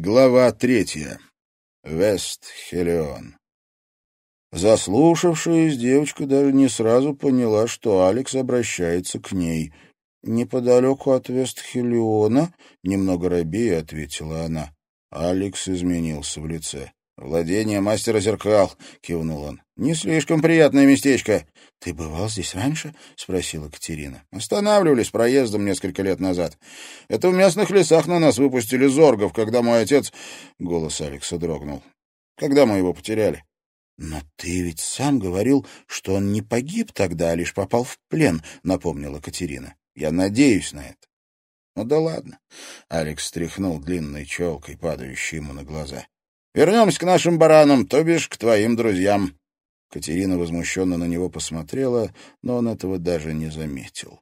Глава третья. Вест-Хелион. Заслушавшись, девочка даже не сразу поняла, что Алекс обращается к ней. «Неподалеку от Вест-Хелиона», — немного робея ответила она. Алекс изменился в лице. «Владение мастера зеркал», — кивнул он. «Не слишком приятное местечко». «Ты бывал здесь раньше?» — спросила Катерина. «Останавливались проездом несколько лет назад. Это в местных лесах на нас выпустили зоргов, когда мой отец...» Голос Алекса дрогнул. «Когда мы его потеряли?» «Но ты ведь сам говорил, что он не погиб тогда, а лишь попал в плен», — напомнила Катерина. «Я надеюсь на это». «Ну да ладно». Алекс стряхнул длинной челкой, падающей ему на глаза. Вернемся к нашим баранам, то бишь к твоим друзьям». Катерина возмущенно на него посмотрела, но он этого даже не заметил.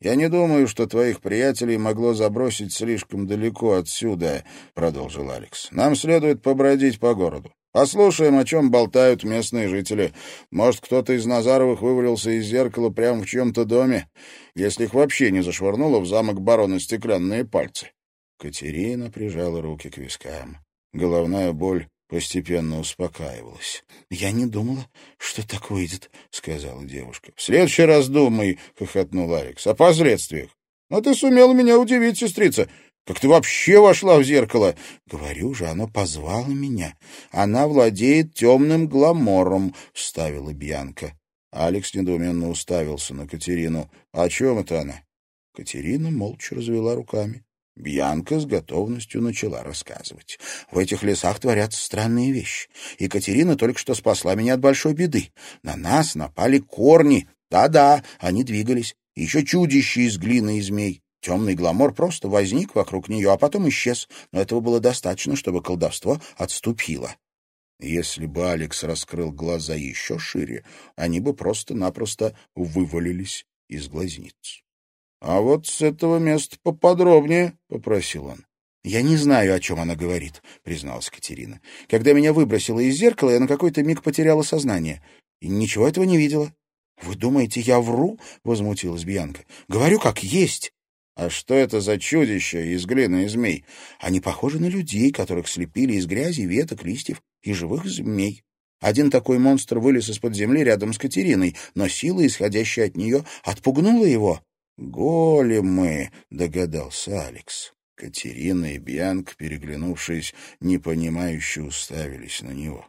«Я не думаю, что твоих приятелей могло забросить слишком далеко отсюда», — продолжил Алекс. «Нам следует побродить по городу. Послушаем, о чем болтают местные жители. Может, кто-то из Назаровых вывалился из зеркала прямо в чьем-то доме, если их вообще не зашвырнуло в замок барона стеклянные пальцы». Катерина прижала руки к вискам. Головная боль постепенно успокаивалась. «Я не думала, что так выйдет», — сказала девушка. «В следующий раз думай», — хохотнул Алекс, — «о последствиях. Но ты сумела меня удивить, сестрица. Как ты вообще вошла в зеркало? Говорю же, оно позвало меня. Она владеет темным гламором, — вставила Бьянка. Алекс недоуменно уставился на Катерину. «О чем это она?» Катерина молча развела руками. Бьянка с готовностью начала рассказывать. В этих лесах творятся странные вещи. Екатерина только что спасла меня от большой беды. На нас напали корни. Да-да, они двигались. Еще чудище из глины и змей. Темный гламор просто возник вокруг нее, а потом исчез. Но этого было достаточно, чтобы колдовство отступило. Если бы Алекс раскрыл глаза еще шире, они бы просто-напросто вывалились из глазниц. — А вот с этого места поподробнее, — попросил он. — Я не знаю, о чем она говорит, — призналась Катерина. — Когда меня выбросило из зеркала, я на какой-то миг потеряла сознание. И ничего этого не видела. — Вы думаете, я вру? — возмутилась Бьянка. — Говорю, как есть. А что это за чудище из глины и змей? Они похожи на людей, которых слепили из грязи, веток, листьев и живых змей. Один такой монстр вылез из-под земли рядом с Катериной, но сила, исходящая от нее, отпугнула его. «Големы», — догадался Алекс. Катерина и Бьянка, переглянувшись, непонимающе уставились на него.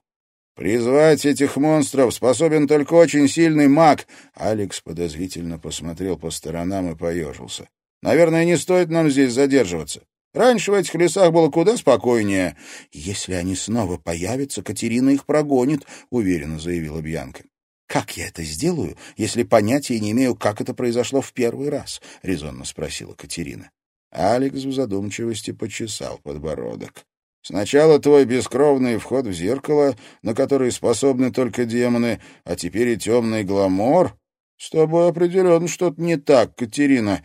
«Призвать этих монстров способен только очень сильный маг!» Алекс подозрительно посмотрел по сторонам и поежился. «Наверное, не стоит нам здесь задерживаться. Раньше в этих лесах было куда спокойнее. Если они снова появятся, Катерина их прогонит», — уверенно заявила Бьянка. «Как я это сделаю, если понятия не имею, как это произошло в первый раз?» — резонно спросила Катерина. Алекс в задумчивости почесал подбородок. «Сначала твой бескровный вход в зеркало, на который способны только демоны, а теперь и темный гламор. С тобой определенно что-то не так, Катерина.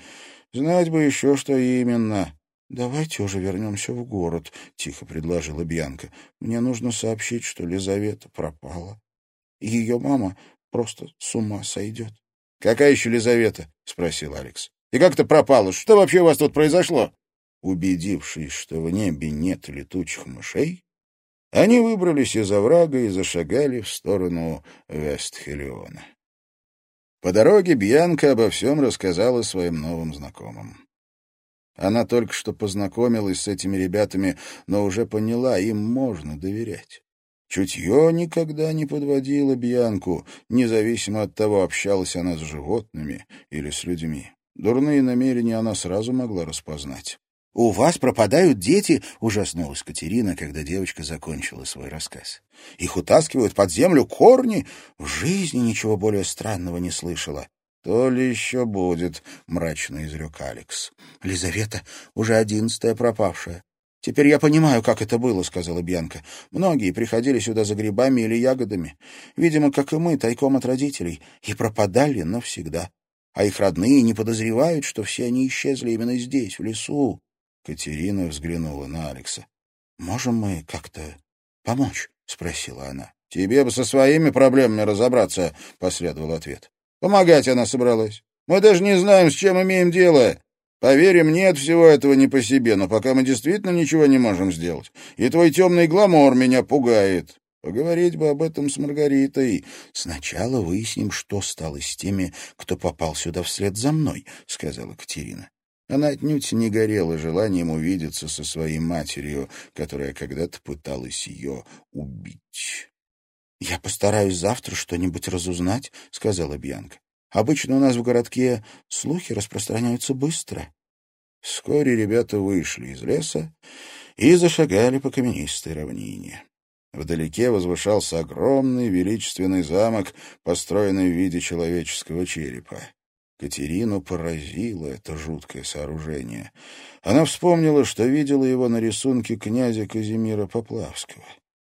Знать бы еще, что именно». «Давайте уже вернемся в город», — тихо предложила Бьянка. «Мне нужно сообщить, что Лизавета пропала. Ее мама просто с ума сойдет. — Какая еще Лизавета? — спросил Алекс. — И как ты пропала? Что вообще у вас тут произошло? Убедившись, что в небе нет летучих мышей, они выбрались из оврага и зашагали в сторону Вестхелиона. По дороге Бьянка обо всем рассказала своим новым знакомым. Она только что познакомилась с этими ребятами, но уже поняла, им можно доверять. Чутье никогда не подводило Бьянку, независимо от того, общалась она с животными или с людьми. Дурные намерения она сразу могла распознать. — У вас пропадают дети? — ужаснулась Катерина, когда девочка закончила свой рассказ. — Их утаскивают под землю корни? В жизни ничего более странного не слышала. — То ли еще будет, — мрачно изрек Алекс. — Лизавета уже одиннадцатая пропавшая. «Теперь я понимаю, как это было», — сказала Бьянка. «Многие приходили сюда за грибами или ягодами, видимо, как и мы, тайком от родителей, и пропадали навсегда. А их родные не подозревают, что все они исчезли именно здесь, в лесу». Катерина взглянула на Алекса. «Можем мы как-то помочь?» — спросила она. «Тебе бы со своими проблемами разобраться», — последовал ответ. «Помогать она собралась. Мы даже не знаем, с чем имеем дело. Поверим, нет всего этого не по себе, но пока мы действительно ничего не можем сделать. И твой темный гламор меня пугает. Поговорить бы об этом с Маргаритой. Сначала выясним, что стало с теми, кто попал сюда вслед за мной, — сказала Катерина. Она отнюдь не горела желанием увидеться со своей матерью, которая когда-то пыталась ее убить. — Я постараюсь завтра что-нибудь разузнать, — сказала Бьянка. — Обычно у нас в городке слухи распространяются быстро. Вскоре ребята вышли из леса и зашагали по каменистой равнине. Вдалеке возвышался огромный величественный замок, построенный в виде человеческого черепа. Катерину поразило это жуткое сооружение. Она вспомнила, что видела его на рисунке князя Казимира Поплавского.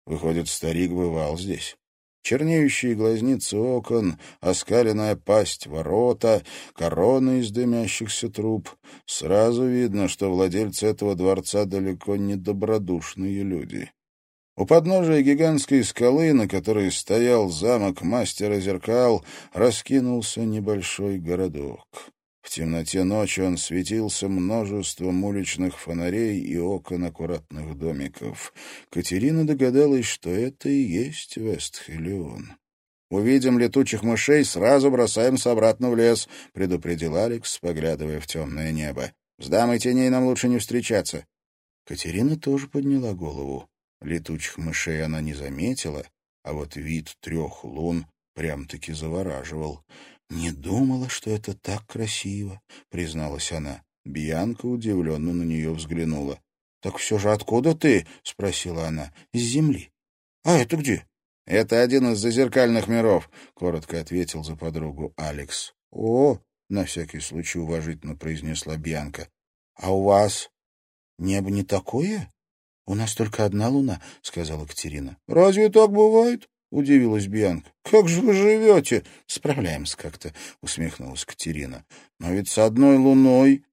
Выходит, старик бывал здесь. Чернеющие глазницы окон, оскаленная пасть ворота, корона из дымящихся труб. Сразу видно, что владельцы этого дворца далеко не добродушные люди. У подножия гигантской скалы, на которой стоял замок мастера зеркал, раскинулся небольшой городок. В темноте ночи он светился множеством уличных фонарей и окон аккуратных домиков. Катерина догадалась, что это и есть Вестхелион. «Увидим летучих мышей, сразу бросаемся обратно в лес», — предупредил Алекс, поглядывая в темное небо. «С дамой теней нам лучше не встречаться». Катерина тоже подняла голову. Летучих мышей она не заметила, а вот вид трех лун прям-таки завораживал. «Не думала, что это так красиво», — призналась она. Бьянка удивленно на нее взглянула. «Так все же откуда ты?» — спросила она. «С земли». «А это где?» «Это один из зазеркальных миров», — коротко ответил за подругу Алекс. «О!» — на всякий случай уважительно произнесла Бьянка. «А у вас небо не такое?» — У нас только одна луна, — сказала Катерина. — Разве так бывает? — удивилась Бьянка. — Как же вы живете? — Справляемся как-то, — усмехнулась Катерина. — Но ведь с одной луной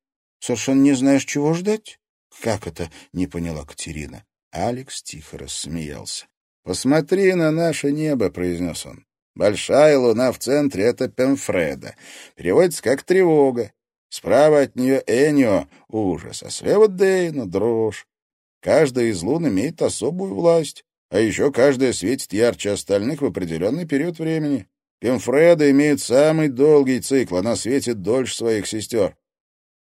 совершенно не знаешь, чего ждать. — Как это? — не поняла Катерина. Алекс тихо рассмеялся. — Посмотри на наше небо, — произнес он. Большая луна в центре — это Пемфреда. Переводится как «тревога». Справа от нее Энио — ужас, а слева Дейна — дрожь. Каждая из лун имеет особую власть, а еще каждая светит ярче остальных в определенный период времени. Пемфреда имеет самый долгий цикл, она светит дольше своих сестер.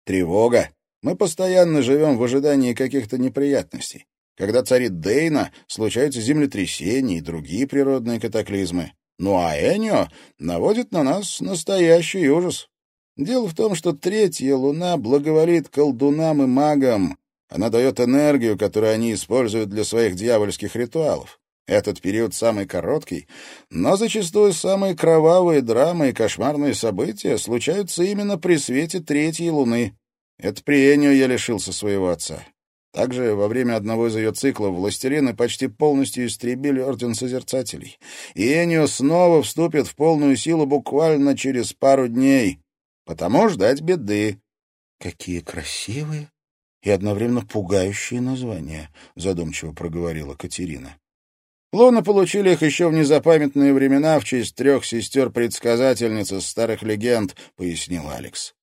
Тревога. Мы постоянно живем в ожидании каких-то неприятностей. Когда царит Дейна, случаются землетрясения и другие природные катаклизмы. Ну а Энио наводит на нас настоящий ужас. Дело в том, что третья луна благоволит колдунам и магам, она дает энергию, которую они используют для своих дьявольских ритуалов. Этот период самый короткий, но зачастую самые кровавые драмы и кошмарные события случаются именно при свете третьей луны. Это при Энию я лишился своего отца. Также во время одного из ее циклов властелины почти полностью истребили Орден Созерцателей. И Энио снова вступит в полную силу буквально через пару дней. Потому ждать беды. — Какие красивые и одновременно пугающие названия, — задумчиво проговорила Катерина. Луны получили их еще в незапамятные времена в честь трех сестер-предсказательниц из старых легенд, — пояснил Алекс.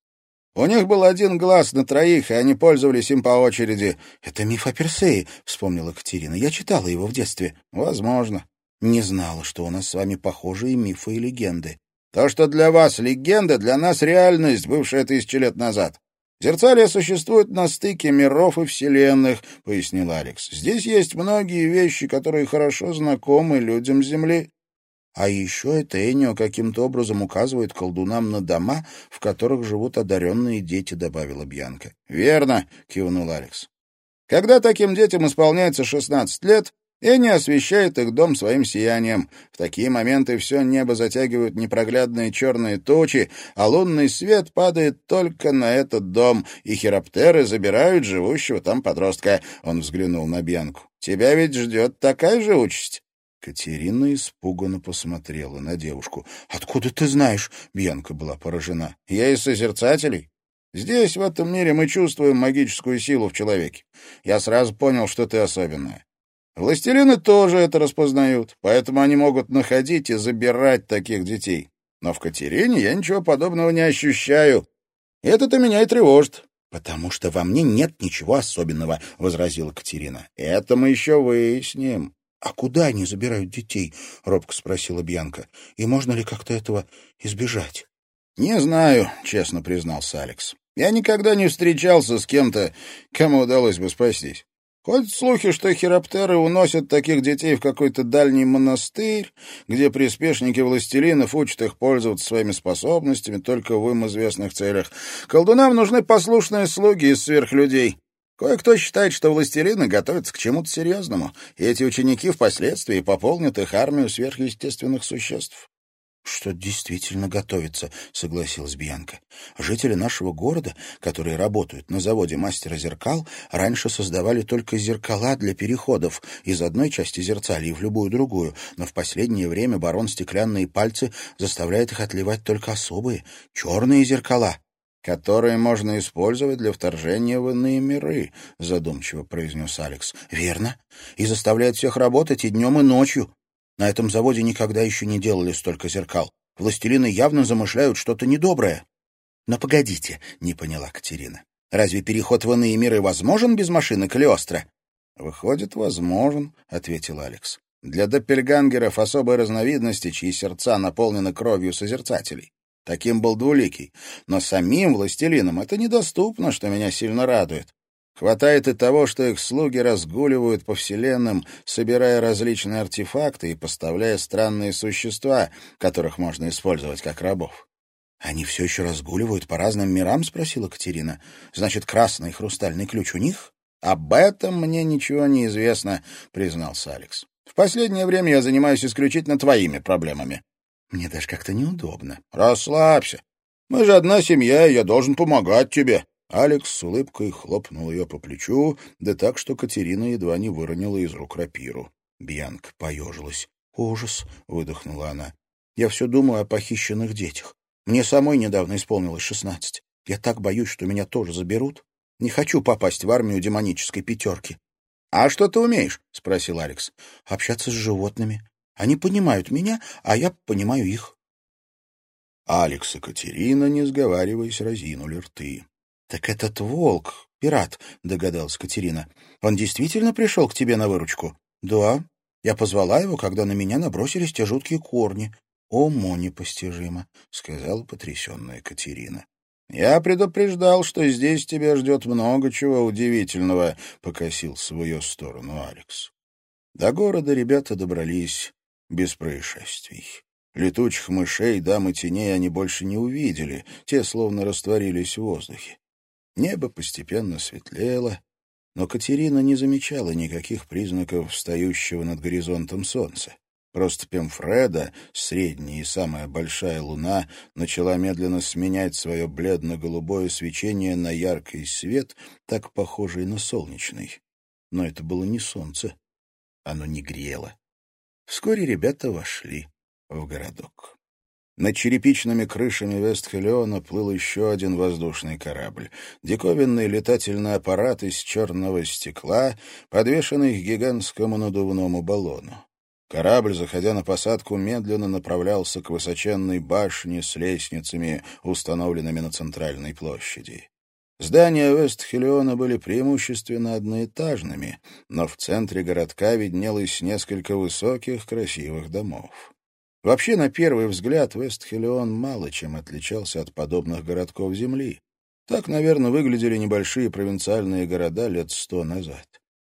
У них был один глаз на троих, и они пользовались им по очереди. — Это миф о Персее, — вспомнила Катерина. Я читала его в детстве. — Возможно. Не знала, что у нас с вами похожие мифы и легенды. То, что для вас легенда, для нас реальность, бывшая тысячи лет назад. Зерцалия существует на стыке миров и вселенных, — пояснил Алекс. Здесь есть многие вещи, которые хорошо знакомы людям Земли. А еще это Энио каким-то образом указывает колдунам на дома, в которых живут одаренные дети, — добавила Бьянка. — Верно, — кивнул Алекс. Когда таким детям исполняется шестнадцать лет, и не освещает их дом своим сиянием. В такие моменты все небо затягивают непроглядные черные тучи, а лунный свет падает только на этот дом, и хироптеры забирают живущего там подростка. Он взглянул на Бьянку. «Тебя ведь ждет такая же участь?» Катерина испуганно посмотрела на девушку. «Откуда ты знаешь?» — Бьянка была поражена. «Я из созерцателей. Здесь, в этом мире, мы чувствуем магическую силу в человеке. Я сразу понял, что ты особенная. Властелины тоже это распознают, поэтому они могут находить и забирать таких детей. Но в Катерине я ничего подобного не ощущаю. Это-то меня и тревожит. «Потому что во мне нет ничего особенного», — возразила Катерина. «Это мы еще выясним». «А куда они забирают детей?» — робко спросила Бьянка. «И можно ли как-то этого избежать?» «Не знаю», — честно признался Алекс. «Я никогда не встречался с кем-то, кому удалось бы спастись. Ходят слухи, что хироптеры уносят таких детей в какой-то дальний монастырь, где приспешники властелинов учат их пользоваться своими способностями только в им известных целях. Колдунам нужны послушные слуги из сверхлюдей. Кое-кто считает, что властелины готовятся к чему-то серьезному, и эти ученики впоследствии пополнят их армию сверхъестественных существ. «Что действительно готовится», — согласилась Бьянка. «Жители нашего города, которые работают на заводе мастера зеркал, раньше создавали только зеркала для переходов из одной части зерцалии в любую другую, но в последнее время барон Стеклянные пальцы заставляет их отливать только особые, черные зеркала». «Которые можно использовать для вторжения в иные миры», — задумчиво произнес Алекс. «Верно. И заставляет всех работать и днем, и ночью. На этом заводе никогда еще не делали столько зеркал. Властелины явно замышляют что-то недоброе. Но погодите, не поняла Катерина. Разве переход в иные миры возможен без машины Калиостро? Выходит, возможен, ответил Алекс. Для доппельгангеров особой разновидности, чьи сердца наполнены кровью созерцателей. Таким был Двуликий. Но самим властелинам это недоступно, что меня сильно радует. Хватает и того, что их слуги разгуливают по вселенным, собирая различные артефакты и поставляя странные существа, которых можно использовать как рабов. «Они все еще разгуливают по разным мирам?» — спросила Катерина. «Значит, красный хрустальный ключ у них?» «Об этом мне ничего не известно», — признался Алекс. «В последнее время я занимаюсь исключительно твоими проблемами». «Мне даже как-то неудобно». «Расслабься. Мы же одна семья, и я должен помогать тебе». Алекс с улыбкой хлопнул ее по плечу, да так, что Катерина едва не выронила из рук рапиру. Бьянка поежилась. «Ужас!» — выдохнула она. «Я все думаю о похищенных детях. Мне самой недавно исполнилось шестнадцать. Я так боюсь, что меня тоже заберут. Не хочу попасть в армию демонической пятерки». «А что ты умеешь?» — спросил Алекс. «Общаться с животными. Они понимают меня, а я понимаю их». Алекс и Катерина, не сговариваясь, разинули рты. «Так этот волк, пират», — догадалась Катерина. «Он действительно пришел к тебе на выручку?» «Да. Я позвала его, когда на меня набросились те жуткие корни». «Уму непостижимо», — сказала потрясенная Катерина. «Я предупреждал, что здесь тебя ждет много чего удивительного», — покосил свою сторону Алекс. До города ребята добрались без происшествий. Летучих мышей, дамы теней они больше не увидели, те словно растворились в воздухе. Небо постепенно светлело, но Катерина не замечала никаких признаков встающего над горизонтом солнца. Просто Пемфреда, средняя и самая большая луна, начала медленно сменять свое бледно-голубое свечение на яркий свет, так похожий на солнечный. Но это было не солнце. Оно не грело. Вскоре ребята вошли в городок. Над черепичными крышами Вестхелиона плыл еще один воздушный корабль. Диковинный летательный аппарат из черного стекла, подвешенный к гигантскому надувному баллону. Корабль, заходя на посадку, медленно направлялся к высоченной башне с лестницами, установленными на центральной площади. Здания Вестхелиона были преимущественно одноэтажными, но в центре городка виднелось несколько высоких красивых домов. Вообще, на первый взгляд, Вестхелион мало чем отличался от подобных городков Земли. Так, наверное, выглядели небольшие провинциальные города лет сто назад.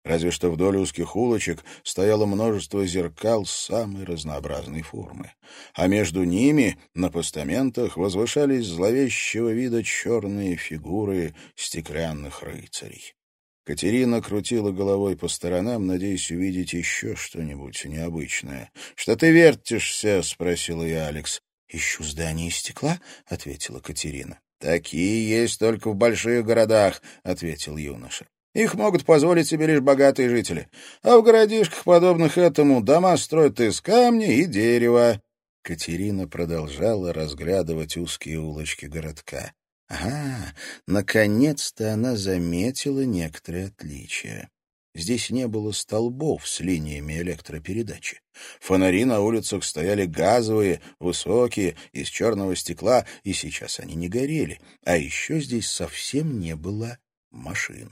Разве что вдоль узких улочек стояло множество зеркал самой разнообразной формы. А между ними, на постаментах, возвышались зловещего вида черные фигуры стеклянных рыцарей. Катерина крутила головой по сторонам, надеясь увидеть еще что-нибудь необычное. — Что ты вертишься? — спросил я Алекс. — Ищу здание из стекла, — ответила Катерина. — Такие есть только в больших городах, — ответил юноша. Их могут позволить себе лишь богатые жители. А в городишках, подобных этому, дома строят из камня и дерева. Катерина продолжала разглядывать узкие улочки городка. Ага, наконец-то она заметила некоторые отличия. Здесь не было столбов с линиями электропередачи. Фонари на улицах стояли газовые, высокие, из черного стекла, и сейчас они не горели. А еще здесь совсем не было машин.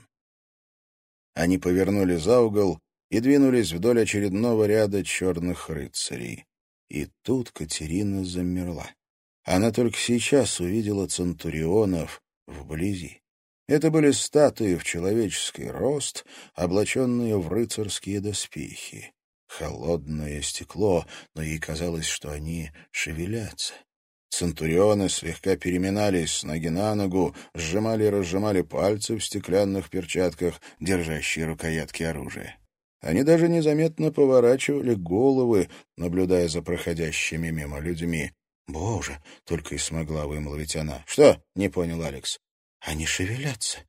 Они повернули за угол и двинулись вдоль очередного ряда черных рыцарей. И тут Катерина замерла. Она только сейчас увидела центурионов вблизи. Это были статуи в человеческий рост, облаченные в рыцарские доспехи. Холодное стекло, но ей казалось, что они шевелятся. Центурионы слегка переминались с ноги на ногу, сжимали и разжимали пальцы в стеклянных перчатках, держащие рукоятки оружия. Они даже незаметно поворачивали головы, наблюдая за проходящими мимо людьми. «Боже!» — только и смогла вымолвить она. «Что?» — не понял Алекс. Они шевелятся.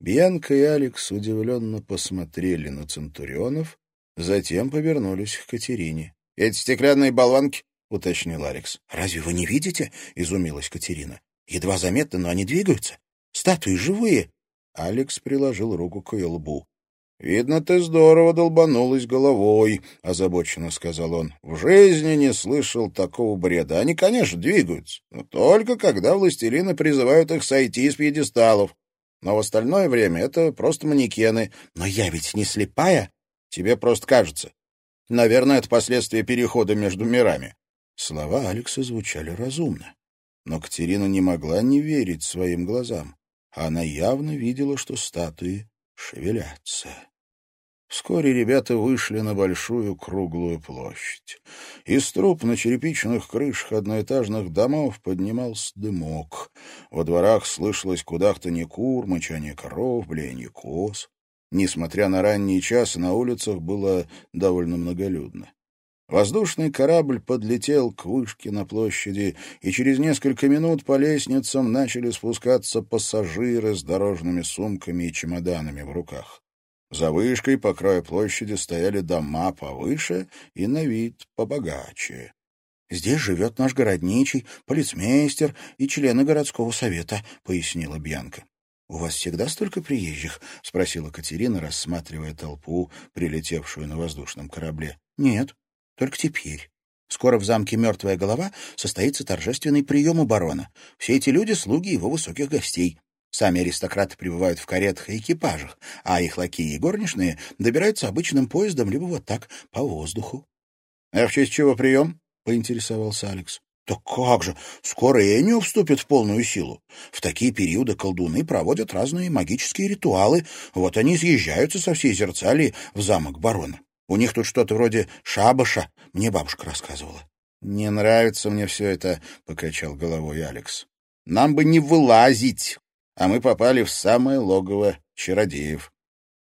Бьянка и Алекс удивленно посмотрели на Центурионов, затем повернулись к Катерине. — Эти стеклянные болванки? — уточнил Алекс. — Разве вы не видите? — изумилась Катерина. — Едва заметно, но они двигаются. Статуи живые. Алекс приложил руку к ее лбу. «Видно, ты здорово долбанулась головой», — озабоченно сказал он. «В жизни не слышал такого бреда. Они, конечно, двигаются, но только когда властелины призывают их сойти с пьедесталов. Но в остальное время это просто манекены. Но я ведь не слепая. Тебе просто кажется. Наверное, это последствия перехода между мирами». Слова Алекса звучали разумно. Но Катерина не могла не верить своим глазам. Она явно видела, что статуи шевелятся. Вскоре ребята вышли на большую круглую площадь. Из труб на черепичных крышах одноэтажных домов поднимался дымок. Во дворах слышалось кудахтанье кур, мычание коров, блеяние коз. Несмотря на ранний час, на улицах было довольно многолюдно. Воздушный корабль подлетел к вышке на площади, и через несколько минут по лестницам начали спускаться пассажиры с дорожными сумками и чемоданами в руках. За вышкой по краю площади стояли дома повыше и на вид побогаче. «Здесь живет наш городничий, полицмейстер и члены городского совета», — пояснила Бьянка. «У вас всегда столько приезжих?» — спросила Катерина, рассматривая толпу, прилетевшую на воздушном корабле. «Нет, только теперь. Скоро в замке «Мертвая голова» состоится торжественный прием у барона. Все эти люди — слуги его высоких гостей. Сами аристократы прибывают в каретах и экипажах, а их лакеи и горничные добираются обычным поездом либо вот так, по воздуху. — А в честь чего прием? — поинтересовался Алекс. — Так как же, скоро Энио вступит в полную силу. В такие периоды колдуны проводят разные магические ритуалы. Вот они съезжаются со всей Зерцалии в замок барона. У них тут что-то вроде шабаша, мне бабушка рассказывала. — Не нравится мне все это, — покачал головой Алекс. — Нам бы не вылазить, а мы попали в самое логово чародеев.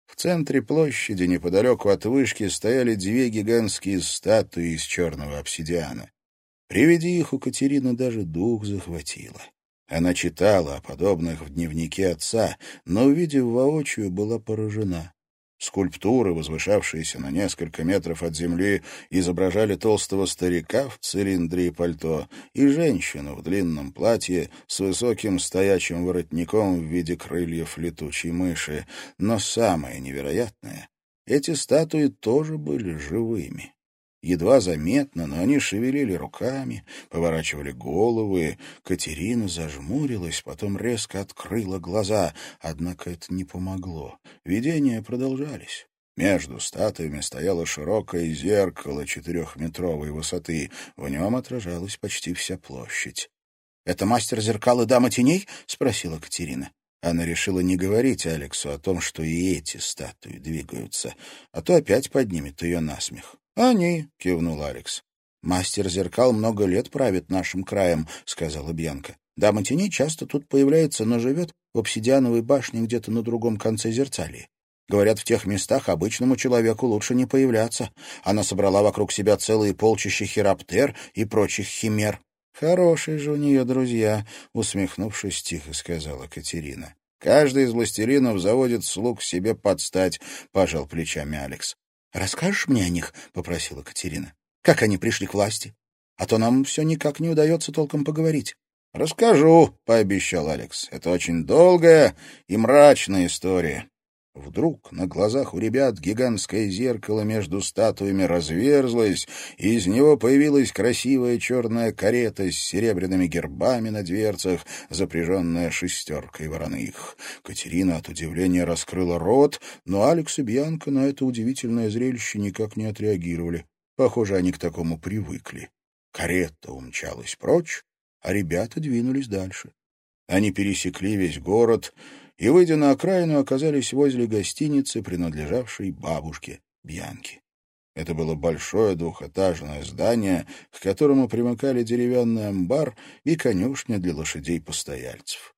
В центре площади, неподалеку от вышки, стояли две гигантские статуи из черного обсидиана. При виде их у Катерины даже дух захватило. Она читала о подобных в дневнике отца, но, увидев воочию, была поражена. Скульптуры, возвышавшиеся на несколько метров от земли, изображали толстого старика в цилиндре и пальто и женщину в длинном платье с высоким стоячим воротником в виде крыльев летучей мыши. Но самое невероятное — эти статуи тоже были живыми едва заметно, но они шевелили руками, поворачивали головы. Катерина зажмурилась, потом резко открыла глаза, однако это не помогло. Видения продолжались. Между статуями стояло широкое зеркало четырехметровой высоты. В нем отражалась почти вся площадь. — Это мастер зеркал и дама теней? — спросила Катерина. Она решила не говорить Алексу о том, что и эти статуи двигаются, а то опять поднимет ее насмех. «Они», — кивнул Алекс. «Мастер зеркал много лет правит нашим краем», — сказала Бьянка. «Дама теней часто тут появляется, но живет в обсидиановой башне где-то на другом конце зерцалии. Говорят, в тех местах обычному человеку лучше не появляться. Она собрала вокруг себя целые полчища хироптер и прочих химер. «Хорошие же у нее друзья», — усмехнувшись, тихо сказала Катерина. «Каждый из властелинов заводит слуг себе под стать», — пожал плечами Алекс. «Расскажешь мне о них?» — попросила Катерина. «Как они пришли к власти? А то нам все никак не удается толком поговорить». «Расскажу», — пообещал Алекс. «Это очень долгая и мрачная история. Вдруг на глазах у ребят гигантское зеркало между статуями разверзлось, и из него появилась красивая черная карета с серебряными гербами на дверцах, запряженная шестеркой вороных. Катерина от удивления раскрыла рот, но Алекс и Бьянка на это удивительное зрелище никак не отреагировали. Похоже, они к такому привыкли. Карета умчалась прочь, а ребята двинулись дальше. Они пересекли весь город и, выйдя на окраину, оказались возле гостиницы, принадлежавшей бабушке Бьянки. Это было большое двухэтажное здание, к которому примыкали деревянный амбар и конюшня для лошадей-постояльцев.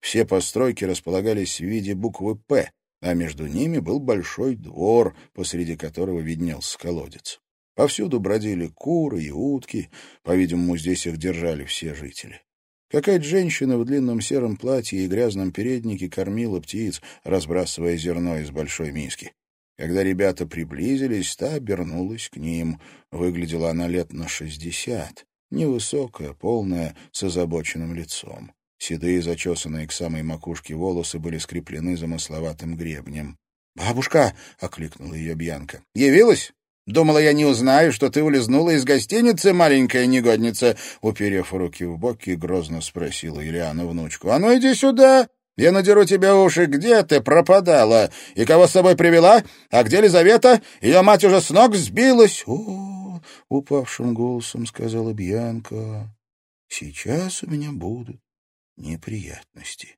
Все постройки располагались в виде буквы «П», а между ними был большой двор, посреди которого виднелся колодец. Повсюду бродили куры и утки, по-видимому, здесь их держали все жители. Какая-то женщина в длинном сером платье и грязном переднике кормила птиц, разбрасывая зерно из большой миски. Когда ребята приблизились, та обернулась к ним. Выглядела она лет на шестьдесят, невысокая, полная, с озабоченным лицом. Седые, зачесанные к самой макушке волосы были скреплены замысловатым гребнем. «Бабушка!» — окликнула ее Бьянка. «Явилась?» Думала, я не узнаю, что ты улизнула из гостиницы, маленькая негодница, уперев руки в боки, грозно спросила Ильяна внучку. А ну иди сюда, я надеру тебе уши. Где ты пропадала? И кого с собой привела? А где Лизавета? Ее мать уже с ног сбилась. О, упавшим голосом сказала Бьянка. Сейчас у меня будут неприятности.